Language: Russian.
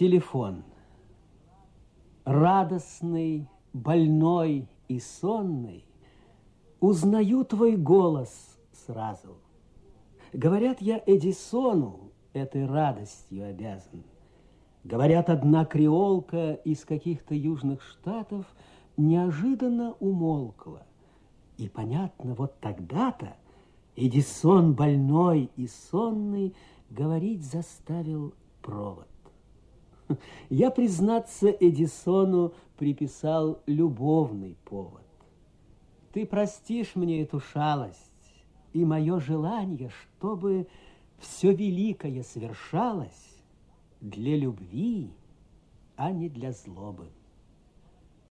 Телефон. Радостный, больной и сонный, Узнаю твой голос сразу. Говорят, я Эдисону этой радостью обязан. Говорят, одна креолка из каких-то южных штатов неожиданно умолкла. И понятно, вот тогда-то Эдисон больной и сонный говорить заставил провод. Я, признаться, Эдисону приписал любовный повод. Ты простишь мне эту шалость и мое желание, чтобы все великое совершалось для любви, а не для злобы.